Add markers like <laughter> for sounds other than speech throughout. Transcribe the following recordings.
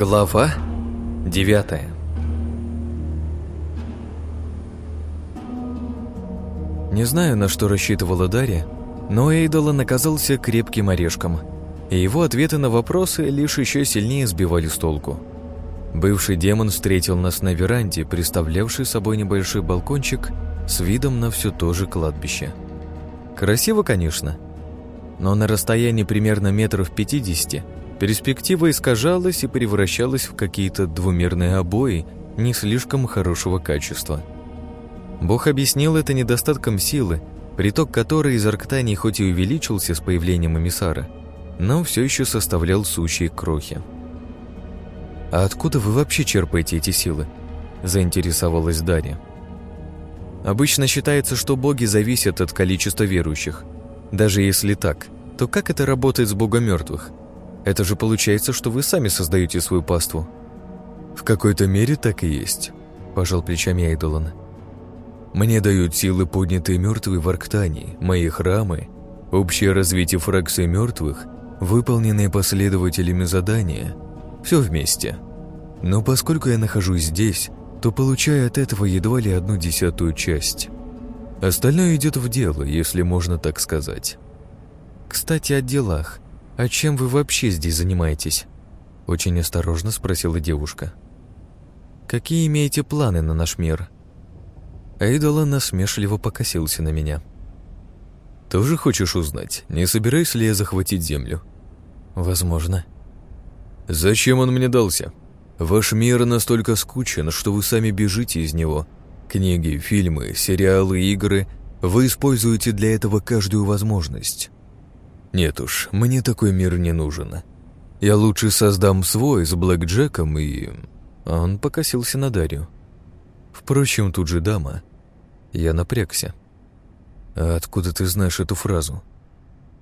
Глава девятая Не знаю, на что рассчитывала Дарья, но Эйдолан оказался крепким орешком, и его ответы на вопросы лишь еще сильнее сбивали с толку. Бывший демон встретил нас на веранде, представлявший собой небольшой балкончик с видом на все то же кладбище. Красиво, конечно, но на расстоянии примерно метров пятидесяти перспектива искажалась и превращалась в какие-то двумерные обои не слишком хорошего качества. Бог объяснил это недостатком силы, приток которой из Арктании хоть и увеличился с появлением эмиссара, но все еще составлял сущие крохи. «А откуда вы вообще черпаете эти силы?» – заинтересовалась Дарья. «Обычно считается, что боги зависят от количества верующих. Даже если так, то как это работает с богом мертвых? Это же получается, что вы сами создаете свою паству». «В какой-то мере так и есть», – пожал плечами Эйдолан. «Мне дают силы поднятые мертвые в Арктании, мои храмы, общее развитие фракции мертвых – выполненные последователями задания, все вместе. Но поскольку я нахожусь здесь, то получаю от этого едва ли одну десятую часть. Остальное идет в дело, если можно так сказать. Кстати, о делах. А чем вы вообще здесь занимаетесь? Очень осторожно спросила девушка. Какие имеете планы на наш мир? Эйдола насмешливо покосился на меня. Тоже хочешь узнать, не собираюсь ли я захватить землю? Возможно. Зачем он мне дался? Ваш мир настолько скучен, что вы сами бежите из него. Книги, фильмы, сериалы, игры вы используете для этого каждую возможность. Нет уж, мне такой мир не нужен. Я лучше создам свой с Блэк Джеком и... Он покосился на Дарью. Впрочем, тут же дама. Я напрягся. «А откуда ты знаешь эту фразу?»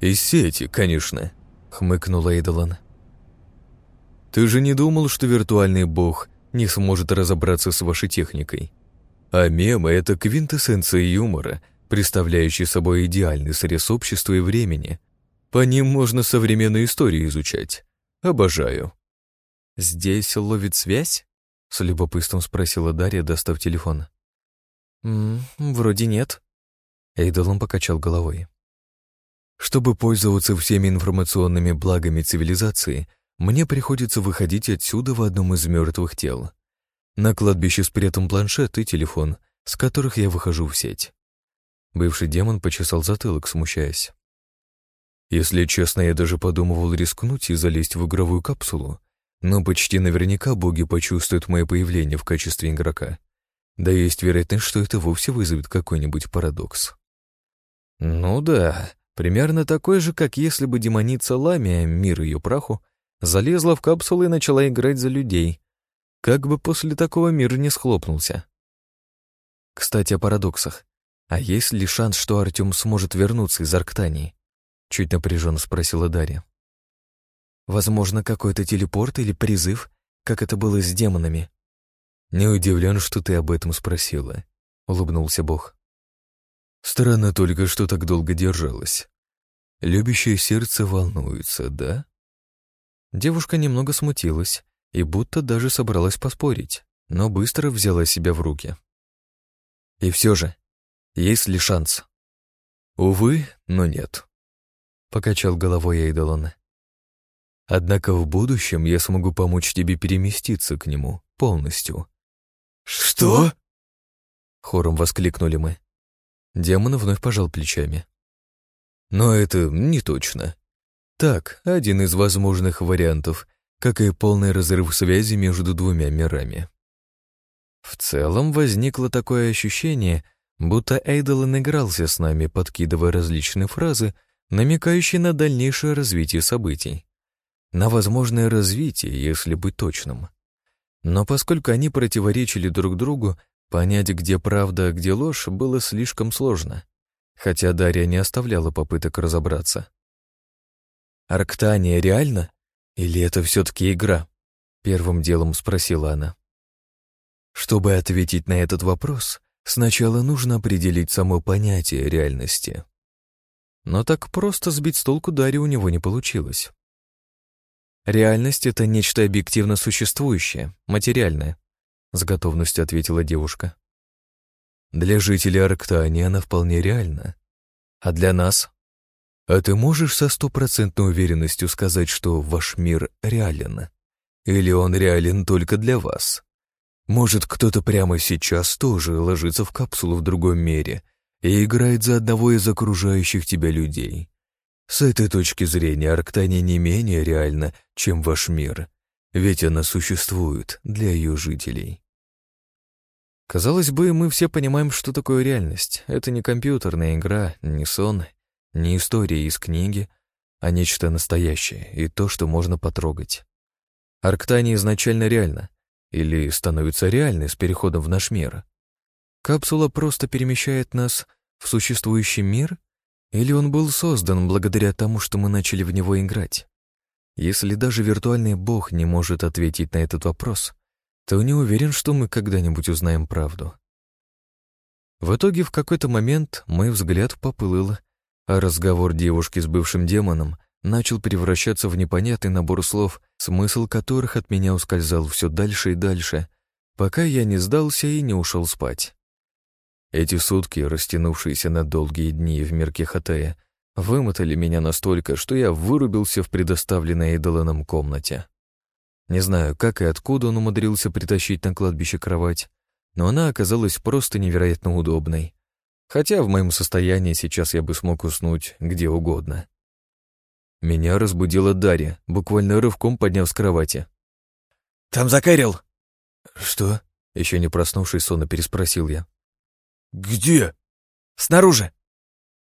«Из сети, конечно», — хмыкнула Эйдолан. «Ты же не думал, что виртуальный бог не сможет разобраться с вашей техникой? А мемы — это квинтэссенция юмора, представляющий собой идеальный срез общества и времени. По ним можно современную историю изучать. Обожаю». «Здесь ловит связь?» — с любопытством спросила Дарья, достав телефон. «М -м, «Вроде нет». Эйдолон покачал головой. Чтобы пользоваться всеми информационными благами цивилизации, мне приходится выходить отсюда в одном из мертвых тел. На кладбище спрятан планшет и телефон, с которых я выхожу в сеть. Бывший демон почесал затылок, смущаясь. Если честно, я даже подумывал рискнуть и залезть в игровую капсулу, но почти наверняка боги почувствуют мое появление в качестве игрока. Да есть вероятность, что это вовсе вызовет какой-нибудь парадокс. Ну да, Примерно такой же, как если бы демоница Ламия, мир ее праху, залезла в капсулу и начала играть за людей. Как бы после такого мир не схлопнулся. Кстати, о парадоксах. А есть ли шанс, что Артем сможет вернуться из Арктании? Чуть напряженно спросила Дарья. Возможно, какой-то телепорт или призыв, как это было с демонами. Не удивлен, что ты об этом спросила, улыбнулся Бог. Странно только, что так долго держалась. Любящее сердце волнуется, да? Девушка немного смутилась и будто даже собралась поспорить, но быстро взяла себя в руки. И все же, есть ли шанс? Увы, но нет. Покачал головой Эйдолон. Однако в будущем я смогу помочь тебе переместиться к нему полностью. «Что?» Хором воскликнули мы. Демон вновь пожал плечами. Но это не точно. Так, один из возможных вариантов, как и полный разрыв связи между двумя мирами. В целом возникло такое ощущение, будто Эйдолан игрался с нами, подкидывая различные фразы, намекающие на дальнейшее развитие событий. На возможное развитие, если быть точным. Но поскольку они противоречили друг другу, Понять, где правда, а где ложь, было слишком сложно, хотя Дарья не оставляла попыток разобраться. «Арктания реально? Или это все-таки игра?» — первым делом спросила она. Чтобы ответить на этот вопрос, сначала нужно определить само понятие реальности. Но так просто сбить с толку Дарьи у него не получилось. Реальность — это нечто объективно существующее, материальное, — с готовностью ответила девушка. Для жителей Арктании она вполне реальна. А для нас? А ты можешь со стопроцентной уверенностью сказать, что ваш мир реален? Или он реален только для вас? Может, кто-то прямо сейчас тоже ложится в капсулу в другом мире и играет за одного из окружающих тебя людей? С этой точки зрения Арктания не менее реальна, чем ваш мир, ведь она существует для ее жителей. Казалось бы, мы все понимаем, что такое реальность. Это не компьютерная игра, не сон, не история из книги, а нечто настоящее и то, что можно потрогать. Арктания изначально реальна, или становится реальной с переходом в наш мир. Капсула просто перемещает нас в существующий мир или он был создан благодаря тому, что мы начали в него играть? Если даже виртуальный бог не может ответить на этот вопрос, то не уверен, что мы когда-нибудь узнаем правду. В итоге в какой-то момент мой взгляд поплыл, а разговор девушки с бывшим демоном начал превращаться в непонятный набор слов, смысл которых от меня ускользал все дальше и дальше, пока я не сдался и не ушел спать. Эти сутки, растянувшиеся на долгие дни в мирке Хатея, вымотали меня настолько, что я вырубился в предоставленной Эйдоланом комнате. Не знаю, как и откуда он умудрился притащить на кладбище кровать, но она оказалась просто невероятно удобной. Хотя в моем состоянии сейчас я бы смог уснуть где угодно. Меня разбудила Дарья, буквально рывком подняв с кровати. «Там Закэрил!» «Что?» — еще не проснувшись, сонно переспросил я. «Где?» «Снаружи».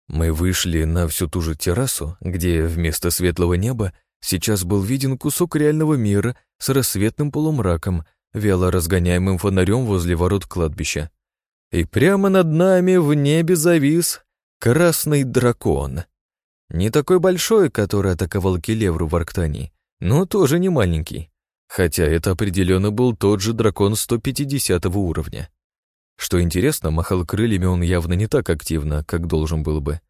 Мы вышли на всю ту же террасу, где вместо светлого неба сейчас был виден кусок реального мира с рассветным полумраком, вяло разгоняемым фонарем возле ворот кладбища. И прямо над нами в небе завис красный дракон. Не такой большой, который атаковал Келевру в Арктании, но тоже не маленький. Хотя это определенно был тот же дракон 150 уровня. Что интересно, махал крыльями он явно не так активно, как должен был бы,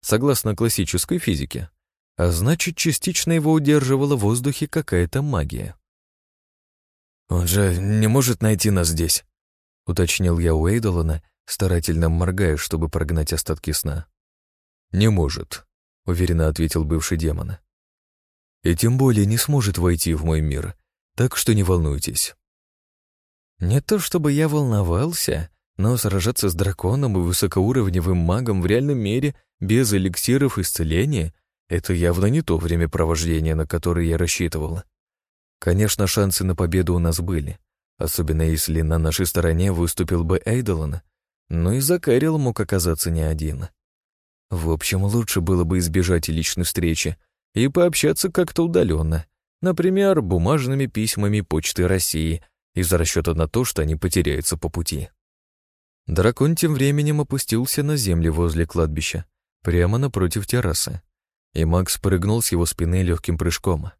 согласно классической физике. А значит, частично его удерживала в воздухе какая-то магия. «Он же не может найти нас здесь», — уточнил я у Эйдолана, старательно моргая, чтобы прогнать остатки сна. «Не может», — уверенно ответил бывший демон. «И тем более не сможет войти в мой мир, так что не волнуйтесь». Не то чтобы я волновался, но сражаться с драконом и высокоуровневым магом в реальном мире без эликсиров исцеления — это явно не то времяпровождение, на которое я рассчитывал. Конечно, шансы на победу у нас были, особенно если на нашей стороне выступил бы Эйдолан, но и Закарил мог оказаться не один. В общем, лучше было бы избежать личной встречи и пообщаться как-то удаленно, например, бумажными письмами Почты России — из-за расчета на то, что они потеряются по пути. Дракон тем временем опустился на землю возле кладбища, прямо напротив террасы, и Макс прыгнул с его спины легким прыжком.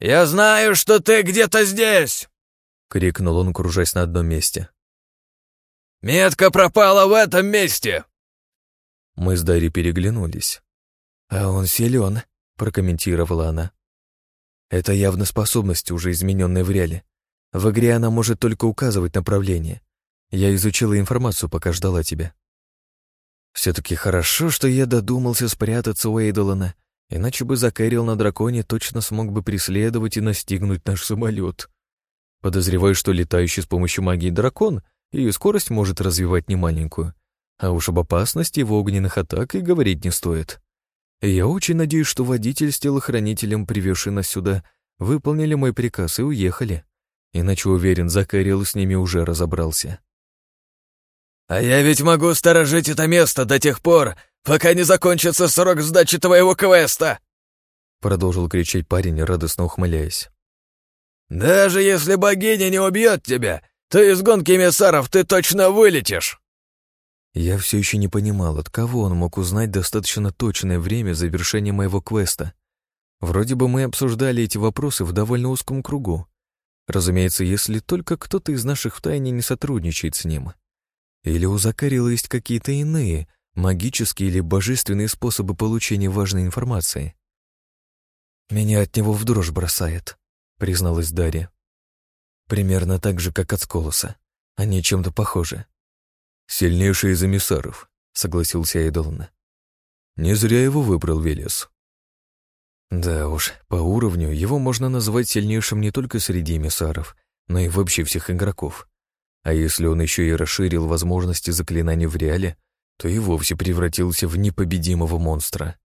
«Я знаю, что ты где-то здесь!» — крикнул он, кружась на одном месте. «Метка пропала в этом месте!» Мы с Дарьей переглянулись. «А он силен», — прокомментировала она. «Это явно способность, уже измененная в реале. В игре она может только указывать направление. Я изучила информацию, пока ждала тебя. Все-таки хорошо, что я додумался спрятаться у Эйдолана, иначе бы Закэрил на драконе точно смог бы преследовать и настигнуть наш самолет. Подозреваю, что летающий с помощью магии дракон и скорость может развивать немаленькую, а уж об опасности его огненных атак и говорить не стоит. И я очень надеюсь, что водитель с телохранителем, привезший нас сюда, выполнили мой приказ и уехали. Иначе, уверен, Закарил с ними уже разобрался. «А я ведь могу сторожить это место до тех пор, пока не закончится срок сдачи твоего квеста!» Продолжил кричать парень, радостно ухмыляясь. «Даже если богиня не убьет тебя, то из гонки эмиссаров ты точно вылетишь!» Я все еще не понимал, от кого он мог узнать достаточно точное время завершения моего квеста. Вроде бы мы обсуждали эти вопросы в довольно узком кругу. Разумеется, если только кто-то из наших втайне не сотрудничает с ним. Или у Закарила есть какие-то иные, магические или божественные способы получения важной информации. «Меня от него в дрожь бросает», — призналась Дарья. «Примерно так же, как от Сколоса. Они чем-то похожи». «Сильнейший из эмиссаров», — согласился Эйдолн. «Не зря его выбрал Велес». Да уж, по уровню его можно назвать сильнейшим не только среди эмиссаров, но и вообще всех игроков. А если он еще и расширил возможности заклинаний в реале, то и вовсе превратился в непобедимого монстра.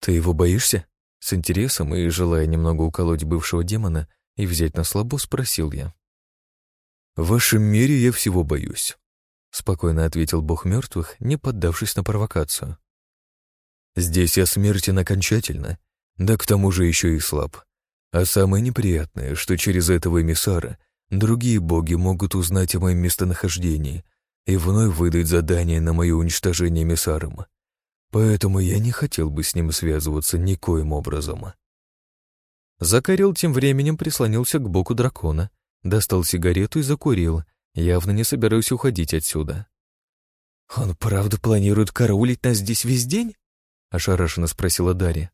«Ты его боишься?» С интересом и желая немного уколоть бывшего демона и взять на слабо, спросил я. «В вашем мире я всего боюсь», — спокойно ответил бог мертвых, не поддавшись на провокацию. «Здесь я смертен окончательно, да к тому же еще и слаб. А самое неприятное, что через этого эмиссара другие боги могут узнать о моем местонахождении и вновь выдать задание на мое уничтожение эмиссаром. Поэтому я не хотел бы с ним связываться никоим образом. Закарил тем временем прислонился к боку дракона, достал сигарету и закурил, явно не собираясь уходить отсюда. «Он правда планирует караулить нас здесь весь день?» — ошарашенно спросила Дарья.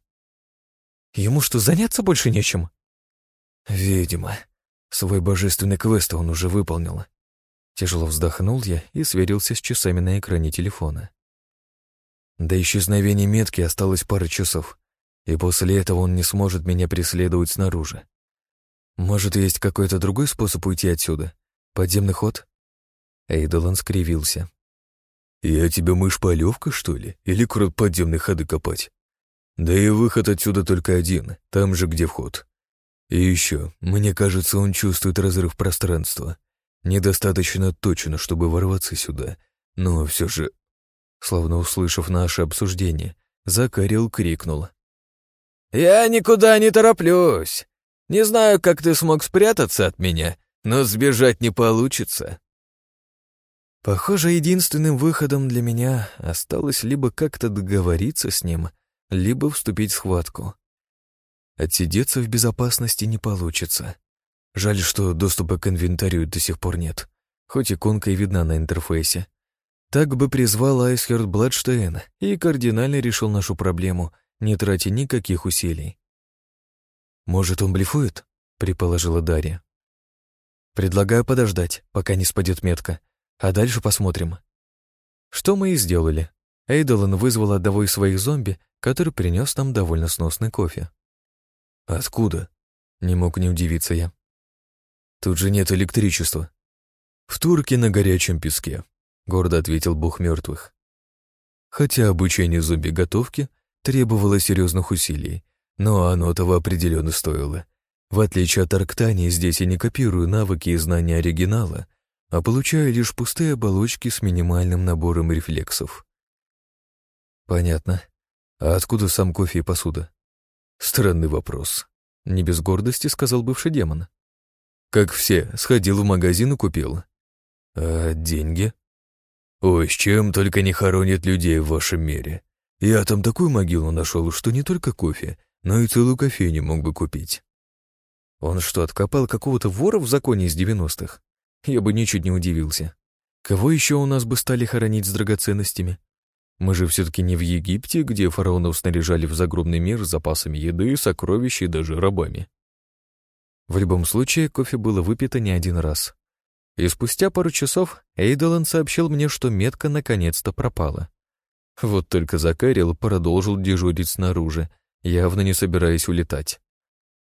«Ему что, заняться больше нечем?» «Видимо. Свой божественный квест он уже выполнил». Тяжело вздохнул я и сверился с часами на экране телефона. До исчезновения метки осталось пара часов, и после этого он не сможет меня преследовать снаружи. Может, есть какой-то другой способ уйти отсюда? Подземный ход? Эйдолан скривился. «Я тебе мышь-полевка, что ли? Или крот подземные ходы копать? Да и выход отсюда только один, там же, где вход. И еще, мне кажется, он чувствует разрыв пространства. Недостаточно точно, чтобы ворваться сюда, но все же Словно услышав наше обсуждение, Закарил крикнул. «Я никуда не тороплюсь. Не знаю, как ты смог спрятаться от меня, но сбежать не получится». Похоже, единственным выходом для меня осталось либо как-то договориться с ним, либо вступить в схватку. Отсидеться в безопасности не получится. Жаль, что доступа к инвентарю до сих пор нет, хоть иконка и видна на интерфейсе. Так бы призвал Айсхерд Бладштейн и кардинально решил нашу проблему, не тратя никаких усилий. «Может, он блефует?» — предположила Дарья. «Предлагаю подождать, пока не спадет метка, а дальше посмотрим». Что мы и сделали. Эйдолан вызвал одного из своих зомби, который принес нам довольно сносный кофе. «Откуда?» — не мог не удивиться я. «Тут же нет электричества. В турке на горячем песке», — гордо ответил бог мертвых. Хотя обучение зомби-готовки требовало серьезных усилий, но оно того определенно стоило. В отличие от Арктании, здесь я не копирую навыки и знания оригинала, а получаю лишь пустые оболочки с минимальным набором рефлексов. Понятно. А откуда сам кофе и посуда? Странный вопрос. Не без гордости сказал бывший демон. Как все, сходил в магазин и купил. А деньги? Ой, с чем только не хоронят людей в вашем мире. Я там такую могилу нашел, что не только кофе, но и целую кофейню мог бы купить. Он что, откопал какого-то вора в законе из девяностых? Я бы ничуть не удивился. Кого еще у нас бы стали хоронить с драгоценностями? Мы же все-таки не в Египте, где фараонов снаряжали в загробный мир запасами еды, сокровищ и даже рабами. В любом случае, кофе было выпито не один раз. И спустя пару часов Эйдолан сообщил мне, что метка наконец-то пропала. Вот только Закарил продолжил дежурить снаружи, явно не собираясь улетать.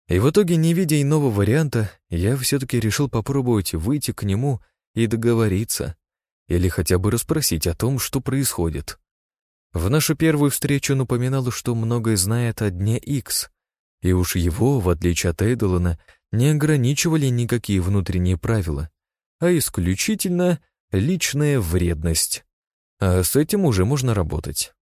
И в итоге, не видя иного варианта, я все-таки решил попробовать выйти к нему и договориться, или хотя бы расспросить о том, что происходит. В нашу первую встречу он упоминал, что многое знает о Дне Икс, и уж его, в отличие от Эйдолана, не ограничивали никакие внутренние правила а исключительно личная вредность. А с этим уже можно работать.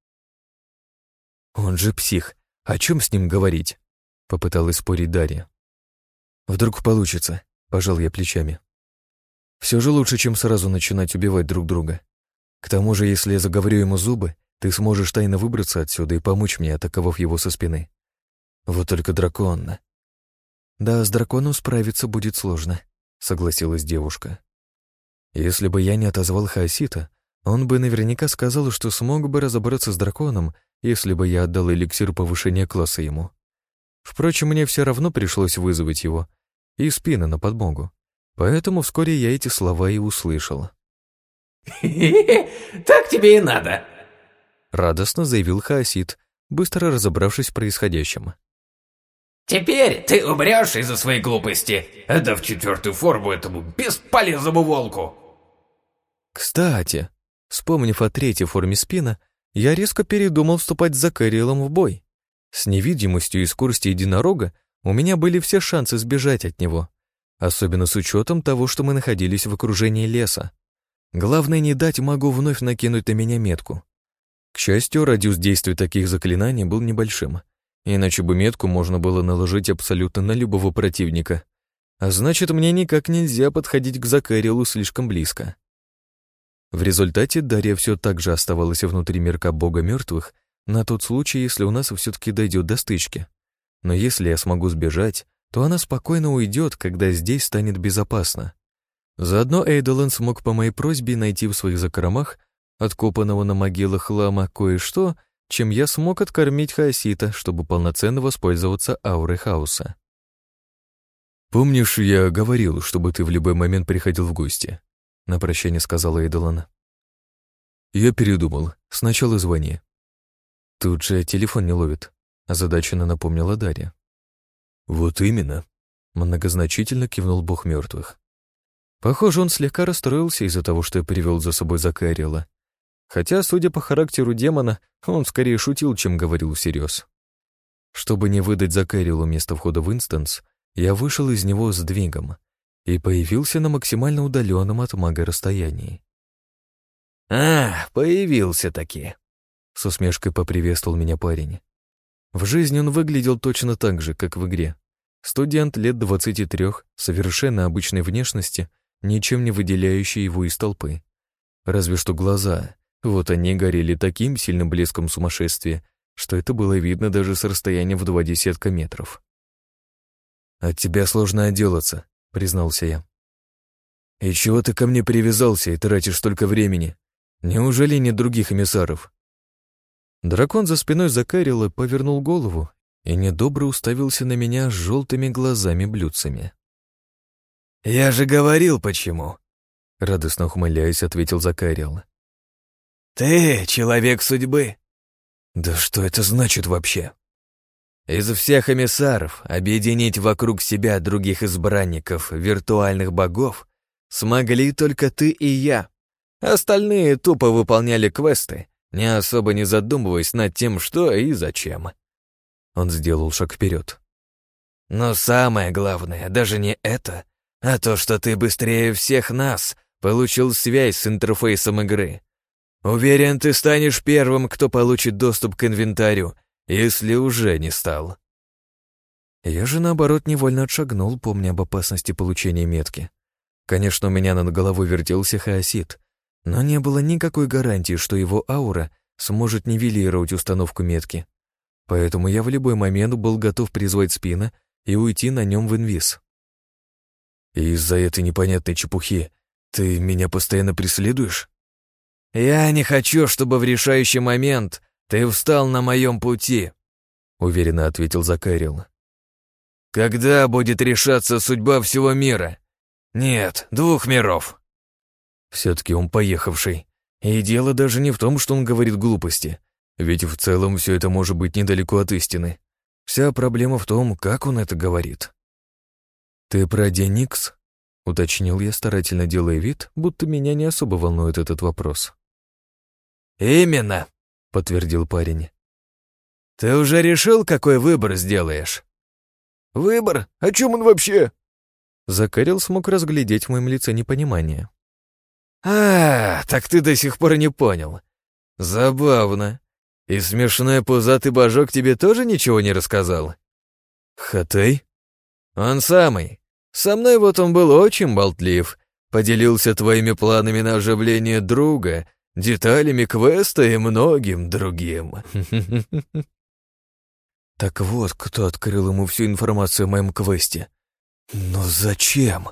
«Он же псих. О чем с ним говорить?» — попыталась спорить Дарья. «Вдруг получится», — пожал я плечами. «Все же лучше, чем сразу начинать убивать друг друга. К тому же, если я заговорю ему зубы, ты сможешь тайно выбраться отсюда и помочь мне, атаковав его со спины. Вот только дракон...» «Да, с драконом справиться будет сложно», — согласилась девушка. Если бы я не отозвал Хаосита, он бы наверняка сказал, что смог бы разобраться с драконом, если бы я отдал эликсир повышения класса ему. Впрочем, мне все равно пришлось вызвать его и спина на подмогу. Поэтому вскоре я эти слова и услышал. <laughs> «Так тебе и надо!» Радостно заявил Хаосид, быстро разобравшись в происходящем. «Теперь ты умрешь из-за своей глупости, отдав четвертую форму этому бесполезному волку!» Кстати, вспомнив о третьей форме спина, я резко передумал вступать за Кэрилом в бой. С невидимостью и скоростью единорога у меня были все шансы сбежать от него, особенно с учетом того, что мы находились в окружении леса. Главное не дать магу вновь накинуть на меня метку. К счастью, радиус действия таких заклинаний был небольшим, иначе бы метку можно было наложить абсолютно на любого противника. А значит, мне никак нельзя подходить к Закарилу слишком близко. В результате Дарья все так же оставалась внутри мирка бога мертвых на тот случай, если у нас все-таки дойдет до стычки. Но если я смогу сбежать, то она спокойно уйдет, когда здесь станет безопасно. Заодно Эйдолан смог по моей просьбе найти в своих закромах откопанного на могилах лама кое-что, чем я смог откормить Хаосита, чтобы полноценно воспользоваться аурой хаоса. «Помнишь, я говорил, чтобы ты в любой момент приходил в гости?» — на прощание сказала Эйдолан. «Я передумал. Сначала звони». «Тут же телефон не ловит», — озадаченно напомнила Дарья. «Вот именно», — многозначительно кивнул бог мертвых. Похоже, он слегка расстроился из-за того, что я привел за собой Закарила. Хотя, судя по характеру демона, он скорее шутил, чем говорил всерьез. Чтобы не выдать Закарилу место входа в инстанс, я вышел из него с двигом и появился на максимально удаленном от мага расстоянии. «А, появился-таки!» С усмешкой поприветствовал меня парень. В жизни он выглядел точно так же, как в игре. Студент лет 23, совершенно обычной внешности — ничем не выделяющий его из толпы. Разве что глаза. Вот они горели таким сильным блеском сумасшествия, что это было видно даже с расстояния в два десятка метров. «От тебя сложно отделаться», — признался я. «И чего ты ко мне привязался и тратишь столько времени? Неужели нет других эмиссаров?» Дракон за спиной Закарила повернул голову и недобро уставился на меня с желтыми глазами-блюдцами. «Я же говорил, почему!» Радостно ухмыляясь, ответил Закариэл. «Ты человек судьбы!» «Да что это значит вообще?» «Из всех эмиссаров объединить вокруг себя других избранников, виртуальных богов, смогли только ты и я. Остальные тупо выполняли квесты, не особо не задумываясь над тем, что и зачем». Он сделал шаг вперед. «Но самое главное, даже не это, а то, что ты быстрее всех нас получил связь с интерфейсом игры. Уверен, ты станешь первым, кто получит доступ к инвентарю, если уже не стал. Я же, наоборот, невольно отшагнул, помня об опасности получения метки. Конечно, у меня над головой вертелся хаосит, но не было никакой гарантии, что его аура сможет нивелировать установку метки. Поэтому я в любой момент был готов призвать спина и уйти на нем в инвиз. Из-за этой непонятной чепухи ты меня постоянно преследуешь? Я не хочу, чтобы в решающий момент ты встал на моем пути, уверенно ответил Закарил. Когда будет решаться судьба всего мира? Нет, двух миров. Все-таки он поехавший. И дело даже не в том, что он говорит глупости. Ведь в целом все это может быть недалеко от истины. Вся проблема в том, как он это говорит. «Ты про Деникс?» — уточнил я, старательно делая вид, будто меня не особо волнует этот вопрос. «Именно», — подтвердил парень. «Ты уже решил, какой выбор сделаешь?» «Выбор? О чем он вообще?» Закарил смог разглядеть в моем лице непонимание. «А, так ты до сих пор не понял. Забавно. И смешной пузатый божок тебе тоже ничего не рассказал?» «Хатай?» «Он самый. Со мной вот он был очень болтлив, поделился твоими планами на оживление друга, деталями квеста и многим другим. Так вот, кто открыл ему всю информацию о моем квесте. Но зачем?